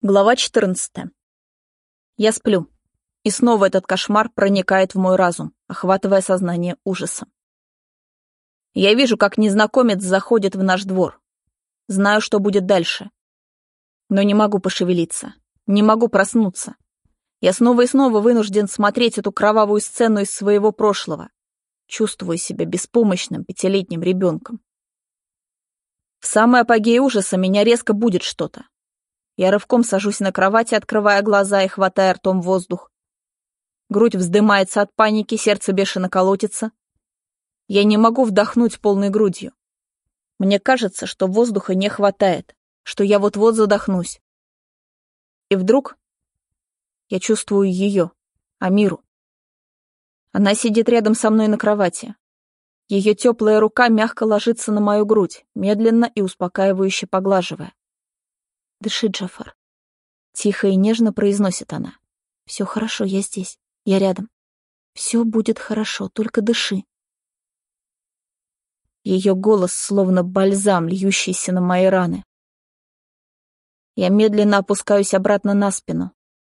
Глава 14. Я сплю. И снова этот кошмар проникает в мой разум, охватывая сознание ужаса. Я вижу, как незнакомец заходит в наш двор. Знаю, что будет дальше. Но не могу пошевелиться. Не могу проснуться. Я снова и снова вынужден смотреть эту кровавую сцену из своего прошлого. Чувствую себя беспомощным пятилетним ребенком. В самой апогее ужаса меня резко будет что-то. Я рывком сажусь на кровати, открывая глаза и хватая ртом воздух. Грудь вздымается от паники, сердце бешено колотится. Я не могу вдохнуть полной грудью. Мне кажется, что воздуха не хватает, что я вот-вот задохнусь. И вдруг я чувствую ее, Амиру. Она сидит рядом со мной на кровати. Ее теплая рука мягко ложится на мою грудь, медленно и успокаивающе поглаживая. Дыши, Джафар. Тихо и нежно произносит она. Все хорошо, я здесь. Я рядом. Все будет хорошо, только дыши. Ее голос словно бальзам, льющийся на мои раны. Я медленно опускаюсь обратно на спину,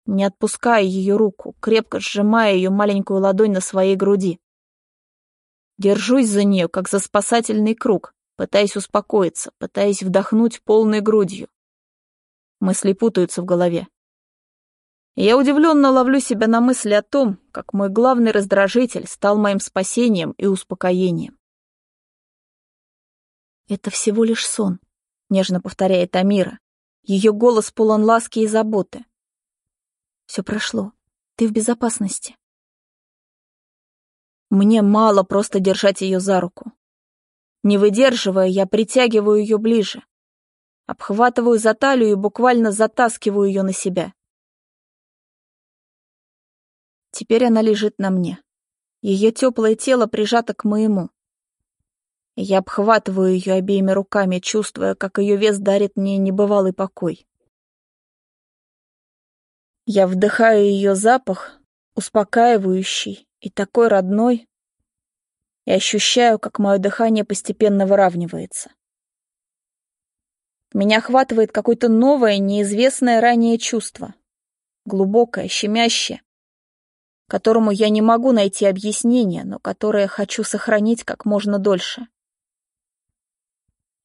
не отпуская ее руку, крепко сжимая ее маленькую ладонь на своей груди. Держусь за нее, как за спасательный круг, пытаясь успокоиться, пытаясь вдохнуть полной грудью, Мысли путаются в голове. Я удивленно ловлю себя на мысли о том, как мой главный раздражитель стал моим спасением и успокоением. «Это всего лишь сон», — нежно повторяет Амира. Ее голос полон ласки и заботы. «Все прошло. Ты в безопасности». Мне мало просто держать ее за руку. Не выдерживая, я притягиваю ее ближе, Обхватываю за талию и буквально затаскиваю ее на себя. Теперь она лежит на мне. Ее теплое тело прижато к моему. Я обхватываю ее обеими руками, чувствуя, как ее вес дарит мне небывалый покой. Я вдыхаю ее запах, успокаивающий и такой родной, и ощущаю, как мое дыхание постепенно выравнивается. Меня охватывает какое-то новое, неизвестное ранее чувство. Глубокое, щемящее, которому я не могу найти объяснение, но которое хочу сохранить как можно дольше.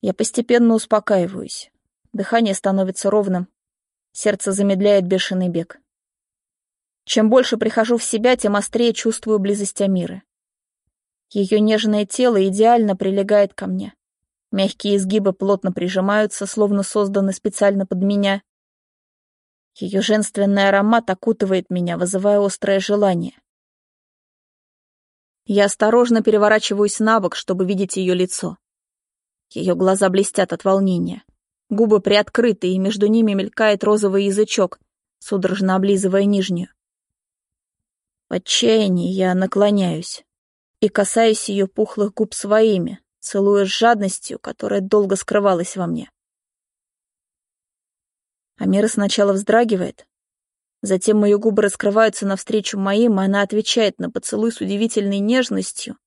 Я постепенно успокаиваюсь. Дыхание становится ровным. Сердце замедляет бешеный бег. Чем больше прихожу в себя, тем острее чувствую близость Амиры. Ее нежное тело идеально прилегает ко мне. Мягкие изгибы плотно прижимаются, словно созданы специально под меня. Ее женственный аромат окутывает меня, вызывая острое желание. Я осторожно переворачиваюсь на бок, чтобы видеть ее лицо. Ее глаза блестят от волнения. Губы приоткрыты, и между ними мелькает розовый язычок, судорожно облизывая нижнюю. В отчаянии я наклоняюсь и касаюсь ее пухлых губ своими, целуя с жадностью, которая долго скрывалась во мне. Амира сначала вздрагивает, затем мои губы раскрываются навстречу моим, и она отвечает на поцелуй с удивительной нежностью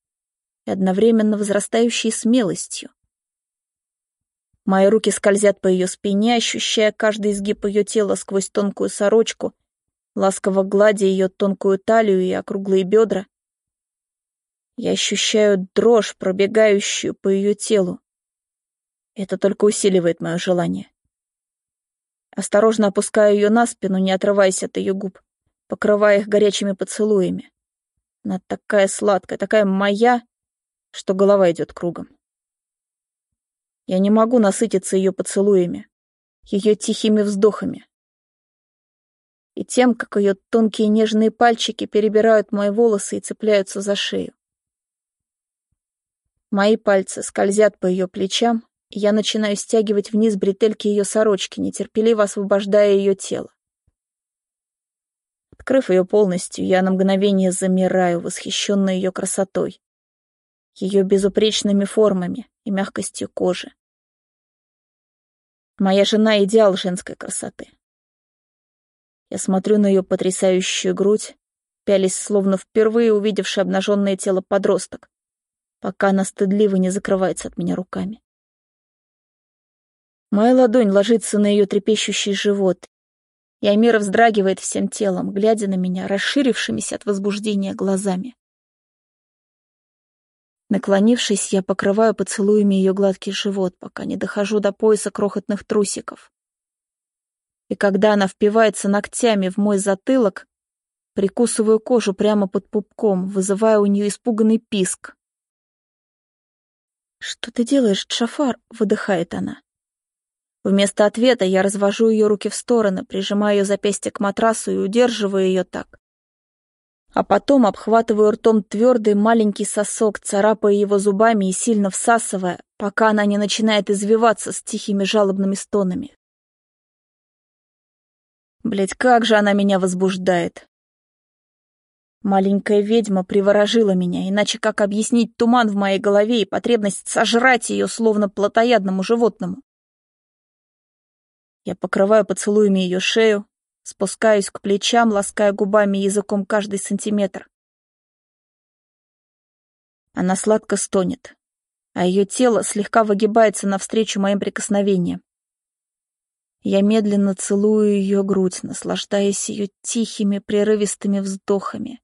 и одновременно возрастающей смелостью. Мои руки скользят по ее спине, ощущая каждый изгиб ее тела сквозь тонкую сорочку, ласково гладя ее тонкую талию и округлые бедра. Я ощущаю дрожь, пробегающую по ее телу. Это только усиливает мое желание. Осторожно опускаю ее на спину, не отрываясь от ее губ, покрывая их горячими поцелуями. Она такая сладкая, такая моя, что голова идет кругом. Я не могу насытиться ее поцелуями, ее тихими вздохами. И тем, как ее тонкие нежные пальчики перебирают мои волосы и цепляются за шею. Мои пальцы скользят по ее плечам, и я начинаю стягивать вниз бретельки ее сорочки, нетерпеливо освобождая ее тело. Открыв ее полностью, я на мгновение замираю, восхищенная ее красотой, ее безупречными формами и мягкостью кожи. Моя жена — идеал женской красоты. Я смотрю на ее потрясающую грудь, пялись, словно впервые увидевший обнаженное тело подросток, пока она стыдливо не закрывается от меня руками. Моя ладонь ложится на ее трепещущий живот, и Амира вздрагивает всем телом, глядя на меня расширившимися от возбуждения глазами. Наклонившись, я покрываю поцелуями ее гладкий живот, пока не дохожу до пояса крохотных трусиков. И когда она впивается ногтями в мой затылок, прикусываю кожу прямо под пупком, вызывая у нее испуганный писк. «Что ты делаешь, Джафар?» — выдыхает она. Вместо ответа я развожу ее руки в стороны, прижимаю ее запястье к матрасу и удерживаю ее так. А потом обхватываю ртом твердый маленький сосок, царапая его зубами и сильно всасывая, пока она не начинает извиваться с тихими жалобными стонами. Блять, как же она меня возбуждает. Маленькая ведьма приворожила меня, иначе как объяснить туман в моей голове и потребность сожрать ее, словно плотоядному животному? Я покрываю поцелуями ее шею, спускаюсь к плечам, лаская губами и языком каждый сантиметр. Она сладко стонет, а ее тело слегка выгибается навстречу моим прикосновениям. Я медленно целую ее грудь, наслаждаясь ее тихими, прерывистыми вздохами,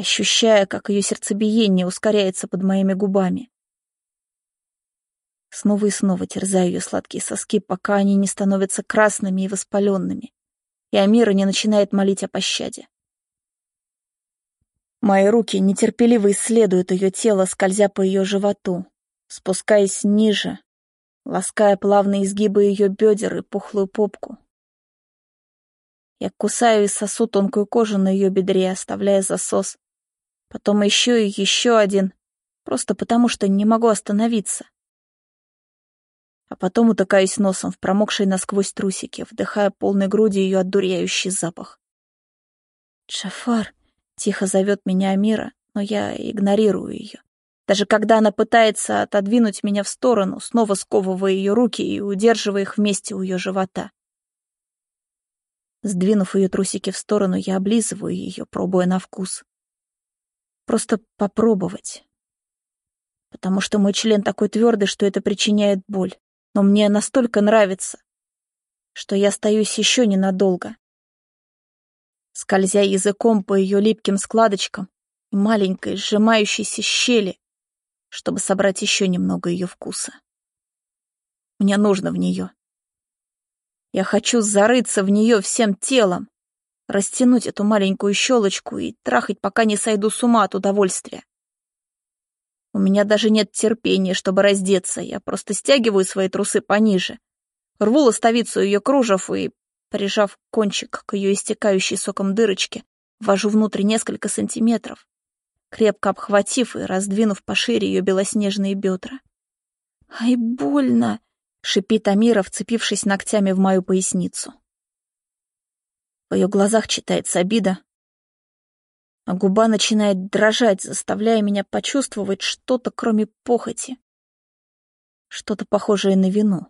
ощущая, как ее сердцебиение ускоряется под моими губами. Снова и снова терзаю ее сладкие соски, пока они не становятся красными и воспаленными, и Амира не начинает молить о пощаде. Мои руки нетерпеливо исследуют ее тело, скользя по ее животу, спускаясь ниже, лаская плавные изгибы ее бедер и пухлую попку. Я кусаю и сосу тонкую кожу на ее бедре, оставляя засос. Потом еще и еще один, просто потому что не могу остановиться а потом утыкаюсь носом в промокшие насквозь трусики, вдыхая полной грудью ее отдуряющий запах. «Джафар!» — тихо зовет меня Амира, но я игнорирую ее. Даже когда она пытается отодвинуть меня в сторону, снова сковывая ее руки и удерживая их вместе у ее живота. Сдвинув ее трусики в сторону, я облизываю ее, пробуя на вкус. Просто попробовать. Потому что мой член такой твердый, что это причиняет боль но мне настолько нравится, что я остаюсь еще ненадолго. Скользя языком по ее липким складочкам и маленькой сжимающейся щели, чтобы собрать еще немного ее вкуса. Мне нужно в нее. Я хочу зарыться в нее всем телом, растянуть эту маленькую щелочку и трахать, пока не сойду с ума от удовольствия. У меня даже нет терпения, чтобы раздеться. Я просто стягиваю свои трусы пониже. Рву ластовицу ее кружев и, прижав кончик к ее истекающей соком дырочке, ввожу внутрь несколько сантиметров, крепко обхватив и раздвинув пошире ее белоснежные бедра. «Ай, больно!» — шипит Амира, вцепившись ногтями в мою поясницу. В ее глазах читается обида, а губа начинает дрожать, заставляя меня почувствовать что-то, кроме похоти. Что-то похожее на вину.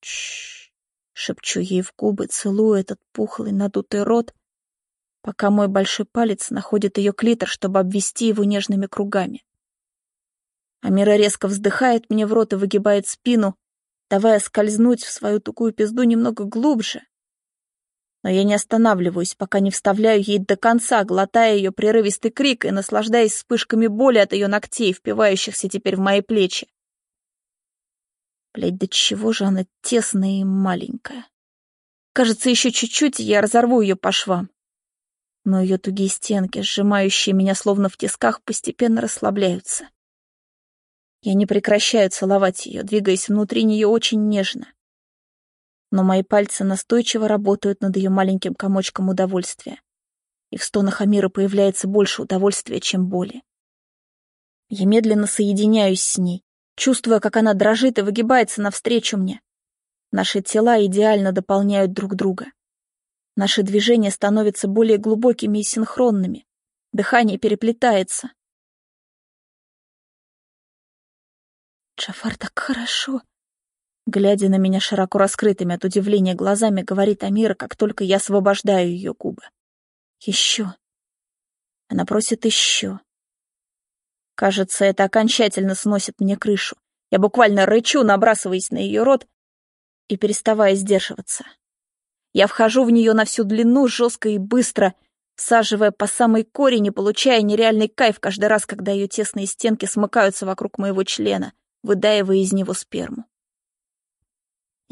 Чш, шепчу ей в губы, целую этот пухлый надутый рот, пока мой большой палец находит ее клитор, чтобы обвести его нежными кругами. Амира резко вздыхает мне в рот и выгибает спину, давая скользнуть в свою тукую пизду немного глубже, но я не останавливаюсь, пока не вставляю ей до конца, глотая ее прерывистый крик и наслаждаясь вспышками боли от ее ногтей, впивающихся теперь в мои плечи. Блядь, да чего же она тесная и маленькая. Кажется, еще чуть-чуть, и я разорву ее по швам. Но ее тугие стенки, сжимающие меня словно в тисках, постепенно расслабляются. Я не прекращаю целовать ее, двигаясь внутри нее очень нежно но мои пальцы настойчиво работают над ее маленьким комочком удовольствия. И в стонах Амира появляется больше удовольствия, чем боли. Я медленно соединяюсь с ней, чувствуя, как она дрожит и выгибается навстречу мне. Наши тела идеально дополняют друг друга. Наши движения становятся более глубокими и синхронными. Дыхание переплетается. «Джафар, так хорошо!» Глядя на меня широко раскрытыми от удивления глазами, говорит Амира, как только я освобождаю ее губы. Еще. Она просит еще. Кажется, это окончательно сносит мне крышу. Я буквально рычу, набрасываясь на ее рот и переставая сдерживаться. Я вхожу в нее на всю длину, жестко и быстро, всаживая по самой корень и получая нереальный кайф каждый раз, когда ее тесные стенки смыкаются вокруг моего члена, выдаивая из него сперму.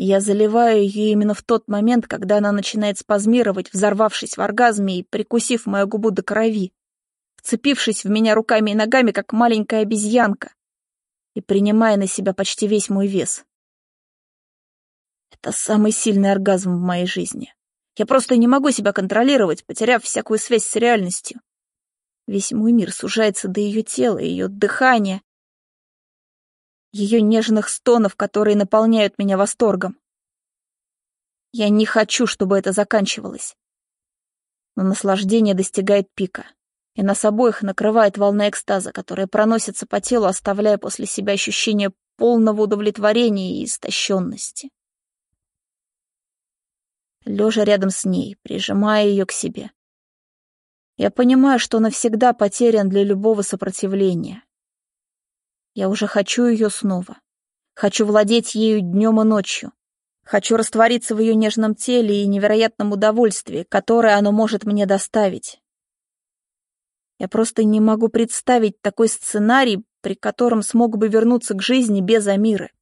Я заливаю ее именно в тот момент, когда она начинает спазмировать, взорвавшись в оргазме и прикусив мою губу до крови, вцепившись в меня руками и ногами, как маленькая обезьянка, и принимая на себя почти весь мой вес. Это самый сильный оргазм в моей жизни. Я просто не могу себя контролировать, потеряв всякую связь с реальностью. Весь мой мир сужается до ее тела, ее дыхания, ее нежных стонов, которые наполняют меня восторгом. Я не хочу, чтобы это заканчивалось. Но наслаждение достигает пика, и нас обоих накрывает волна экстаза, которая проносится по телу, оставляя после себя ощущение полного удовлетворения и истощенности. Лежа рядом с ней, прижимая ее к себе. Я понимаю, что навсегда потерян для любого сопротивления. Я уже хочу ее снова. Хочу владеть ею днем и ночью. Хочу раствориться в ее нежном теле и невероятном удовольствии, которое оно может мне доставить. Я просто не могу представить такой сценарий, при котором смог бы вернуться к жизни без Амиры.